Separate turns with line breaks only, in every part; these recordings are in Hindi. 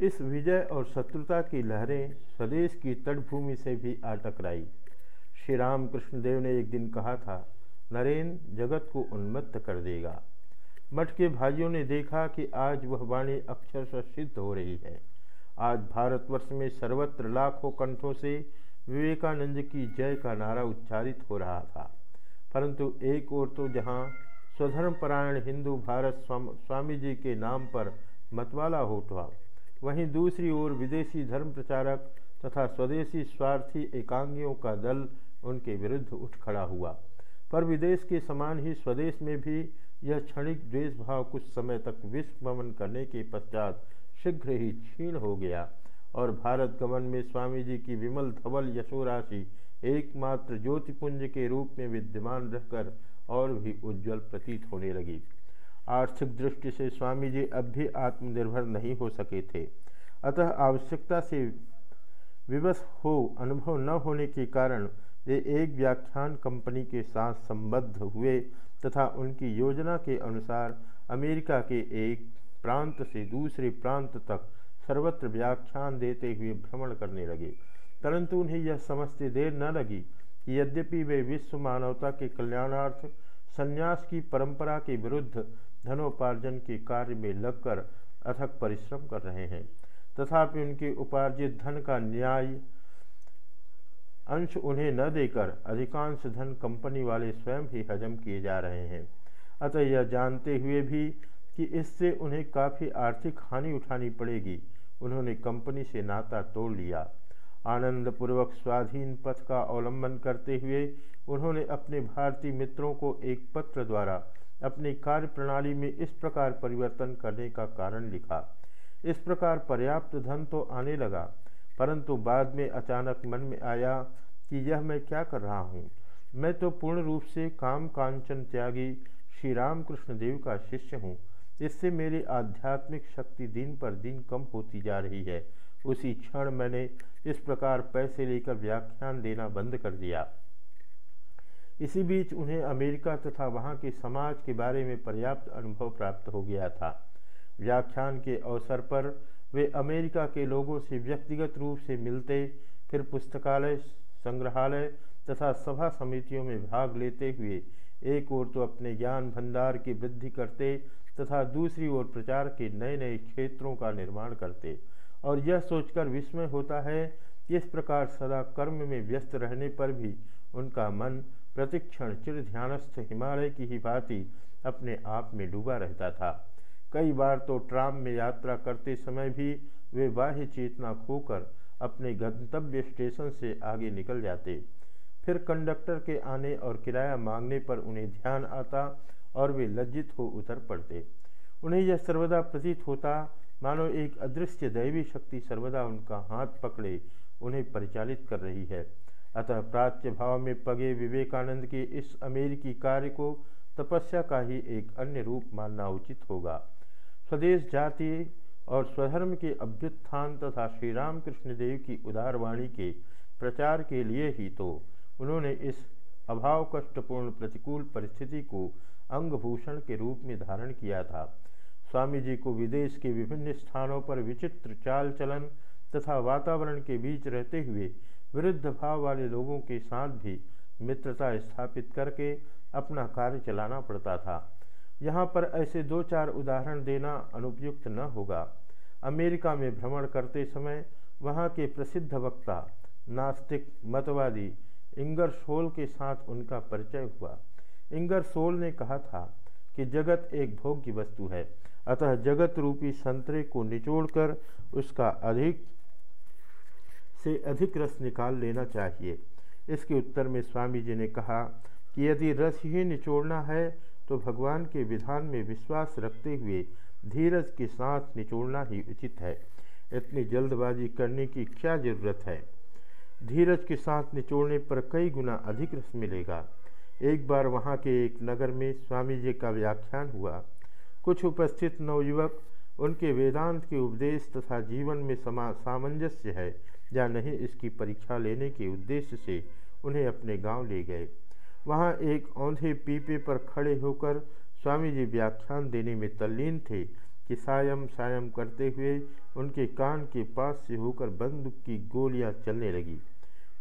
इस विजय और शत्रुता की लहरें स्वदेश की तटभूमि से भी आ टकराई श्री राम कृष्णदेव ने एक दिन कहा था नरेंद्र जगत को उन्मत्त कर देगा। मठ के भाइयों ने देखा कि आज वह वाणी अक्षर सिद्ध हो रही है। आज भारतवर्ष में सर्वत्र लाखों कंठों से विवेकानंद की जय का नारा उच्चारित हो रहा था। परंतु एक ओर तो जहाँ स्वधर्मपरायण हिंदू भारत स्वामी जी के नाम पर मतवाला हो उठा वहीं दूसरी ओर विदेशी धर्म प्रचारक तथा स्वदेशी स्वार्थी एकांगियों का दल उनके विरुद्ध उठ खड़ा हुआ। पर विदेश के समान ही स्वदेश में भी यह क्षणिक द्वेष भाव कुछ समय तक विश्वमन करने के पश्चात शीघ्र ही क्षीण हो गया और भारत गमन में स्वामी जी की विमल धवल यशोराशि एकमात्र ज्योतिपुंज के रूप में विद्यमान रहकर और भी उज्जवल प्रतीत होने लगी। आर्थिक दृष्टि से स्वामी जी अब भी आत्मनिर्भर नहीं हो सके थे। अतः आवश्यकता से विवश हो, अनुभव न होने के कारण वे एक व्याख्यान कंपनी के साथ संबद्ध हुए तथा उनकी योजना के अनुसार अमेरिका के एक प्रांत से दूसरे प्रांत तक सर्वत्र व्याख्यान देते हुए भ्रमण करने लगे। परंतु उन्हें यह समझते देर न लगी कि यद्यपि वे विश्व मानवता के कल्याणार्थ संन्यास की परंपरा के विरुद्ध धनोपार्जन के कार्य में लगकर अथक परिश्रम कर रहे हैं। तथापि उनके उपार्जित धन का न्याय अंश उन्हें न देकर अधिकांश धन कंपनी वाले स्वयं ही हजम किए जा रहे हैं। अतः यह जानते हुए भी कि इससे उन्हें काफ़ी आर्थिक हानि उठानी पड़ेगी। उन्होंने कंपनी से नाता तोड़ लिया। आनंदपूर्वक स्वाधीन पथ का अवलंबन करते हुए उन्होंने अपने भारतीय मित्रों को एक पत्र द्वारा अपनी कार्य प्रणाली में इस प्रकार परिवर्तन करने का कारण लिखा। इस प्रकार पर्याप्त धन तो आने लगा, परंतु बाद में अचानक मन में आया कि यह मैं क्या कर रहा हूँ। मैं तो पूर्ण रूप से काम कांचन त्यागी श्री रामकृष्ण देव का शिष्य हूँ। इससे मेरी आध्यात्मिक शक्ति दिन पर दिन कम होती जा रही है। उसी क्षण मैंने इस प्रकार पैसे लेकर व्याख्यान देना बंद कर दिया। इसी बीच उन्हें अमेरिका तथा वहाँ के समाज के बारे में पर्याप्त अनुभव प्राप्त हो गया था। व्याख्यान के अवसर पर वे अमेरिका के लोगों से व्यक्तिगत रूप से मिलते, फिर पुस्तकालय, संग्रहालय तथा सभा समितियों में भाग लेते हुए एक ओर तो अपने ज्ञान भंडार की वृद्धि करते तथा दूसरी ओर प्रचार के नए नए क्षेत्रों का निर्माण करते। और यह सोचकर विस्मय होता है कि इस प्रकार सदा कर्म में व्यस्त रहने पर भी उनका मन प्रतिक्षण चिर ध्यानस्थ हिमालय की ही भांति अपने आप में डूबा रहता था। कई बार तो ट्राम में यात्रा करते समय भी वे बाह्य चेतना खोकर अपने गंतव्य स्टेशन से आगे निकल जाते। फिर कंडक्टर के आने और किराया मांगने पर उन्हें ध्यान आता और वे लज्जित हो उतर पड़ते। उन्हें यह सर्वदा प्रतीत होता, मानो एक अदृश्य दैवी शक्ति सर्वदा उनका हाथ पकड़े, उन्हें परिचालित कर रही है। अतः प्राच्य भाव में पगे विवेकानंद के इस अमेरिकी कार्य को तपस्या का ही एक अन्य रूप मानना उचित होगा। स्वदेश जाति और स्वधर्म के अभ्युत्थान तथा श्री रामकृष्ण देव की उदारवाणी के प्रचार के लिए ही तो उन्होंने इस अभाव कष्टपूर्ण प्रतिकूल परिस्थिति को अंगभूषण के रूप में धारण किया था। स्वामी जी को विदेश के विभिन्न स्थानों पर विचित्र चाल चलन तथा वातावरण के बीच रहते हुए विरुद्ध भाव वाले लोगों के साथ भी मित्रता स्थापित करके अपना कार्य चलाना पड़ता था। यहाँ पर ऐसे दो चार उदाहरण देना अनुपयुक्त न होगा। अमेरिका में भ्रमण करते समय वहाँ के प्रसिद्ध वक्ता, नास्तिक, मतवादी इंगर शोल के साथ उनका परिचय हुआ। इंगर सोल ने कहा था कि जगत एक भोग्य वस्तु है, अतः जगत रूपी संतरे को निचोड़कर उसका अधिक से अधिक रस निकाल लेना चाहिए। इसके उत्तर में स्वामी जी ने कहा कि यदि रस ही निचोड़ना है तो भगवान के विधान में विश्वास रखते हुए धीरज के साथ निचोड़ना ही उचित है। इतनी जल्दबाजी करने की क्या ज़रूरत है? धीरज के साथ निचोड़ने पर कई गुना अधिक रस मिलेगा। एक बार वहाँ के एक नगर में स्वामी जी का व्याख्यान हुआ। कुछ उपस्थित नवयुवक उनके वेदांत के उपदेश तथा जीवन में समा सामंजस्य है, या नहीं इसकी परीक्षा लेने के उद्देश्य से उन्हें अपने गाँव ले गए। वहाँ एक औंधे पीपे पर खड़े होकर स्वामी जी व्याख्यान देने में तल्लीन थे कि सायम सायम करते हुए उनके कान के पास से होकर बंदूक की गोलियाँ चलने लगी।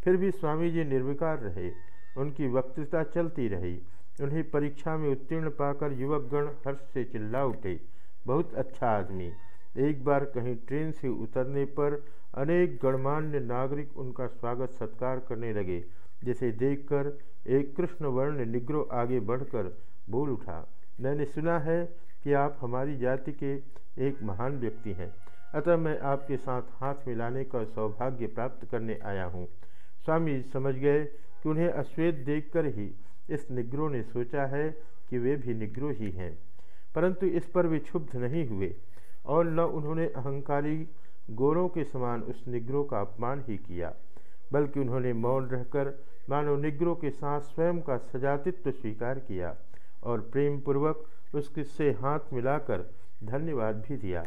फिर भी स्वामी जी निर्विकार रहे, उनकी वक्तृता चलती रही। उन्हें परीक्षा में उत्तीर्ण पाकर युवकगण हर्ष से चिल्ला उठे। बहुत अच्छा आदमी। एक बार कहीं ट्रेन से उतरने पर अनेक गणमान्य नागरिक उनका स्वागत सत्कार करने लगे, जिसे देखकर एक कृष्ण वर्ण निग्रो आगे बढ़कर बोल उठा, मैंने सुना है कि आप हमारी जाति के एक महान व्यक्ति हैं। अतः मैं आपके साथ हाथ मिलाने का सौभाग्य प्राप्त करने आया हूँ। स्वामी समझ गए कि उन्हें अश्वेत देखकर ही इस निग्रो ने सोचा है कि वे भी निग्रो ही हैं। परंतु इस पर वे क्षुब्ध नहीं हुए और न उन्होंने अहंकारी गोरों के समान उस निग्रो का अपमान ही किया, बल्कि उन्होंने मौन रहकर मानो निग्रो के साथ स्वयं का सजातित्व स्वीकार किया और प्रेम पूर्वक उससे हाथ मिलाकर धन्यवाद भी दिया।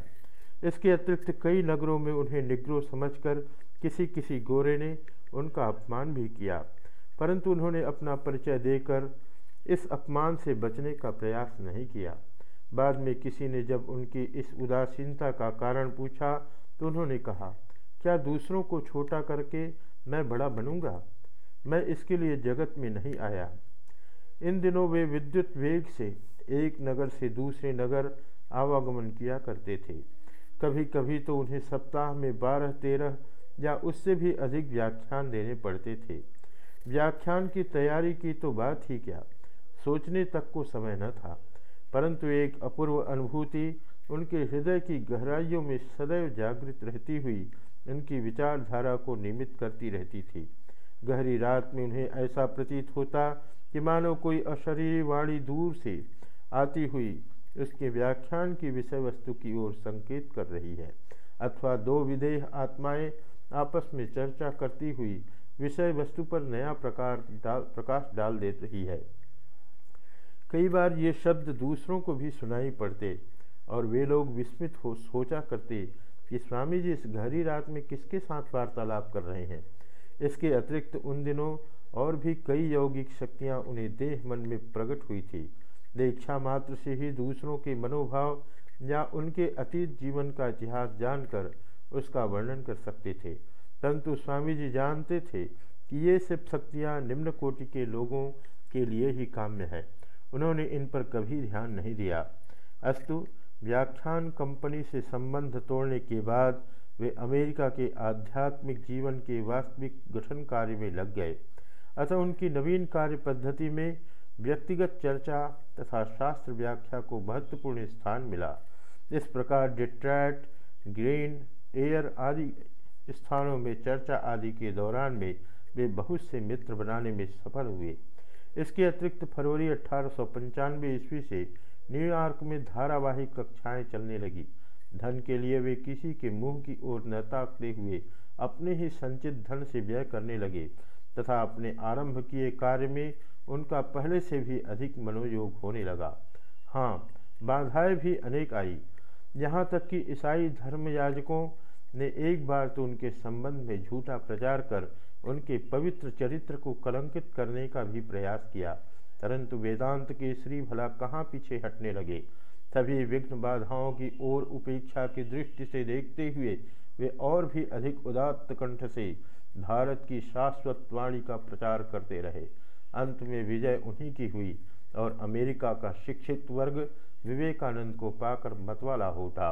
इसके अतिरिक्त कई नगरों में उन्हें निग्रो समझकर किसी किसी गोरे ने उनका अपमान भी किया, परंतु उन्होंने अपना परिचय देकर इस अपमान से बचने का प्रयास नहीं किया। बाद में किसी ने जब उनकी इस उदासीनता का कारण पूछा तो उन्होंने कहा, क्या दूसरों को छोटा करके मैं बड़ा बनूँगा? मैं इसके लिए जगत में नहीं आया। इन दिनों वे विद्युत वेग से एक नगर से दूसरे नगर आवागमन किया करते थे। कभी कभी तो उन्हें सप्ताह में बारह तेरह या उससे भी अधिक व्याख्यान देने पड़ते थे। व्याख्यान की तैयारी की तो बात ही क्या? सोचने तक को समय न था। परंतु एक अपूर्व अनुभूति उनके हृदय की गहराइयों में सदैव जागृत रहती हुई उनकी विचारधारा को निमित करती रहती थी। गहरी रात में उन्हें ऐसा प्रतीत होता कि मानो कोई अशरीरी वाणी दूर से आती हुई उसके व्याख्यान की विषय वस्तु की ओर संकेत कर रही है, अथवा दो विदेह आत्माएँ आपस में चर्चा करती हुई विषय वस्तु पर नया प्रकार डाल, प्रकाश डाल दे रही है। कई बार ये शब्द दूसरों को भी सुनाई पड़ते और वे लोग विस्मित हो, सोचा करते कि स्वामी जी इस गहरी रात में किसके साथ वार्तालाप कर रहे हैं। इसके अतिरिक्त उन दिनों और भी कई यौगिक शक्तियाँ उन्हें देह मन में प्रकट हुई थी। दीक्षा मात्र से ही दूसरों के मनोभाव या उनके अतीत जीवन का इतिहास जानकर उसका वर्णन कर सकते थे। परंतु स्वामी जी जानते थे कि ये सब शक्तियाँ निम्न कोटि के लोगों के लिए ही काम्य है। उन्होंने इन पर कभी ध्यान नहीं दिया। अस्तु, व्याख्यान कंपनी से संबंध तोड़ने के बाद वे अमेरिका के आध्यात्मिक जीवन के वास्तविक गठन कार्य में लग गए, अतः उनकी नवीन कार्य पद्धति में व्यक्तिगत चर्चा तथा शास्त्र व्याख्या को महत्वपूर्ण स्थान मिला। इस प्रकार डिट्रैट, ग्रीन, एयर आदि स्थानों में चर्चा आदि के दौरान में वे बहुत से मित्र बनाने में सफल हुए। इसके अतिरिक्त फरवरी अठारह ईस्वी से न्यूयॉर्क में धारावाहिक कक्षाएँ चलने लगी। धन के लिए वे किसी के मुँह की ओर न ताकते हुए अपने ही संचित धन से व्यय करने लगे तथा अपने आरंभ किए कार्य में उनका पहले से भी अधिक मनोयोग होने लगा। हाँ बाधाएँ भी अनेक आई। यहाँ तक कि ईसाई धर्मयाजकों ने एक बार तो उनके संबंध में झूठा प्रचार कर उनके पवित्र चरित्र को कलंकित करने का भी प्रयास किया, परंतु वेदांत के श्री भला कहाँ पीछे हटने लगे? सभी विघ्न बाधाओं की ओर उपेक्षा की दृष्टि से देखते हुए वे और भी अधिक उदात्त कंठ से भारत की शाश्वत वाणी का प्रचार करते रहे। अंत में विजय उन्हीं की हुई और अमेरिका का शिक्षित वर्ग विवेकानंद को पाकर मतवाला हो उठा।